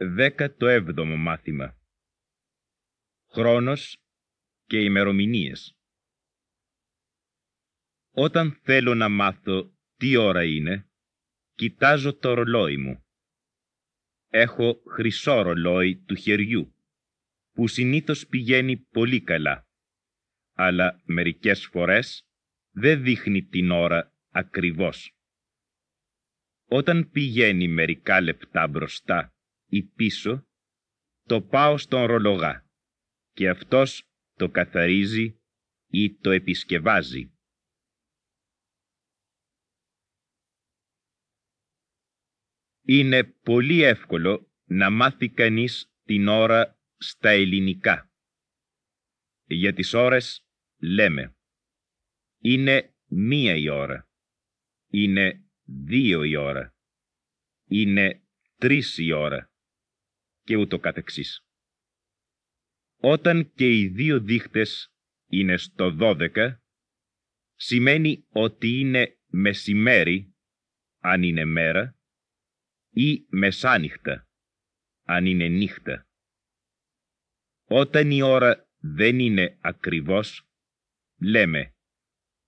Δέκατο έβδομο μάθημα Χρόνος και ημερομηνίες Όταν θέλω να μάθω τι ώρα είναι, κοιτάζω το ρολόι μου. Έχω χρυσό ρολόι του χεριού, που συνήθως πηγαίνει πολύ καλά, αλλά μερικές φορές δεν δείχνει την ώρα ακριβώς. Όταν πηγαίνει μερικά λεπτά μπροστά ή πίσω, το πάω στον ρολογά και αυτός το καθαρίζει ή το επισκευάζει. Είναι πολύ εύκολο να μάθει κανείς την ώρα στα ελληνικά. Για τις ώρες λέμε είναι μία η ώρα, είναι δύο η ώρα, είναι τρεις η ώρα και ούτω καθεξής. Όταν και οι δύο δείχτες είναι στο δώδεκα, σημαίνει ότι είναι μεσημέρι, αν είναι μέρα, ή μεσάνυχτα, αν είναι νύχτα. Όταν η ώρα δεν είναι ακριβώς, λέμε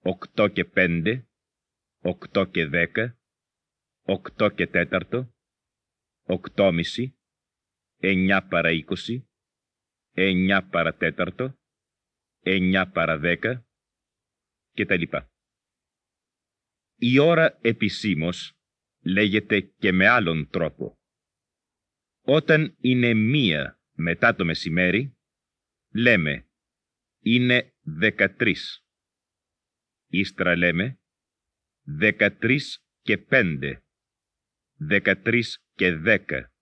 οκτώ και πέντε, οκτώ και δέκα, οκτώ και τέταρτο, οκτώμιση, εννιά παρά είκοσι, εννιά παρά τέταρτο, εννιά παρά δέκα και τα λοιπά. Η ώρα επισήμως λέγεται και με άλλον τρόπο. Όταν είναι μία μετά το μεσημέρι, λέμε είναι δεκατρείς. Ύστερα λέμε δεκατρείς και πέντε, δεκατρείς και δέκα,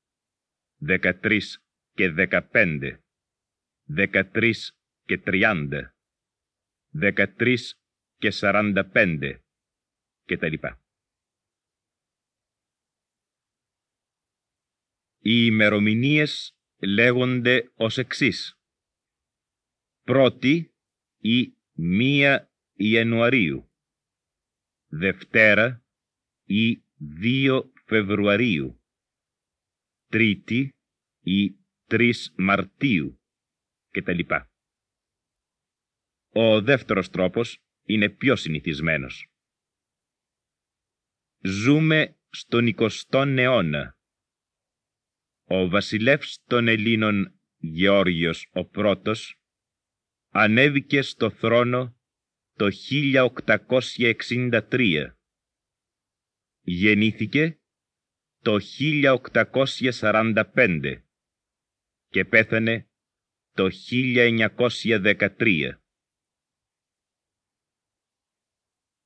δεκατρείς και δεκαπέντε, δεκατρείς και τριάντα, δεκατρείς και σαράντα πέντε και τα λοιπά. Οι ημερομηνίες λέγονται ως εξής. Πρώτη ή μία Ιανουαρίου. Δευτέρα ή 2 Φεβρουαρίου. Τρίτη ή 3 Μαρτίου κτλ. Ο δεύτερος τρόπος είναι πιο συνηθισμένος. Ζούμε στον 20ο αιώνα. Ο βασιλεύς των Ελλήνων Γεώργιος ο πρώτος ανέβηκε στο θρόνο το 1863. Γεννήθηκε το 1845 και πέθανε το 1913.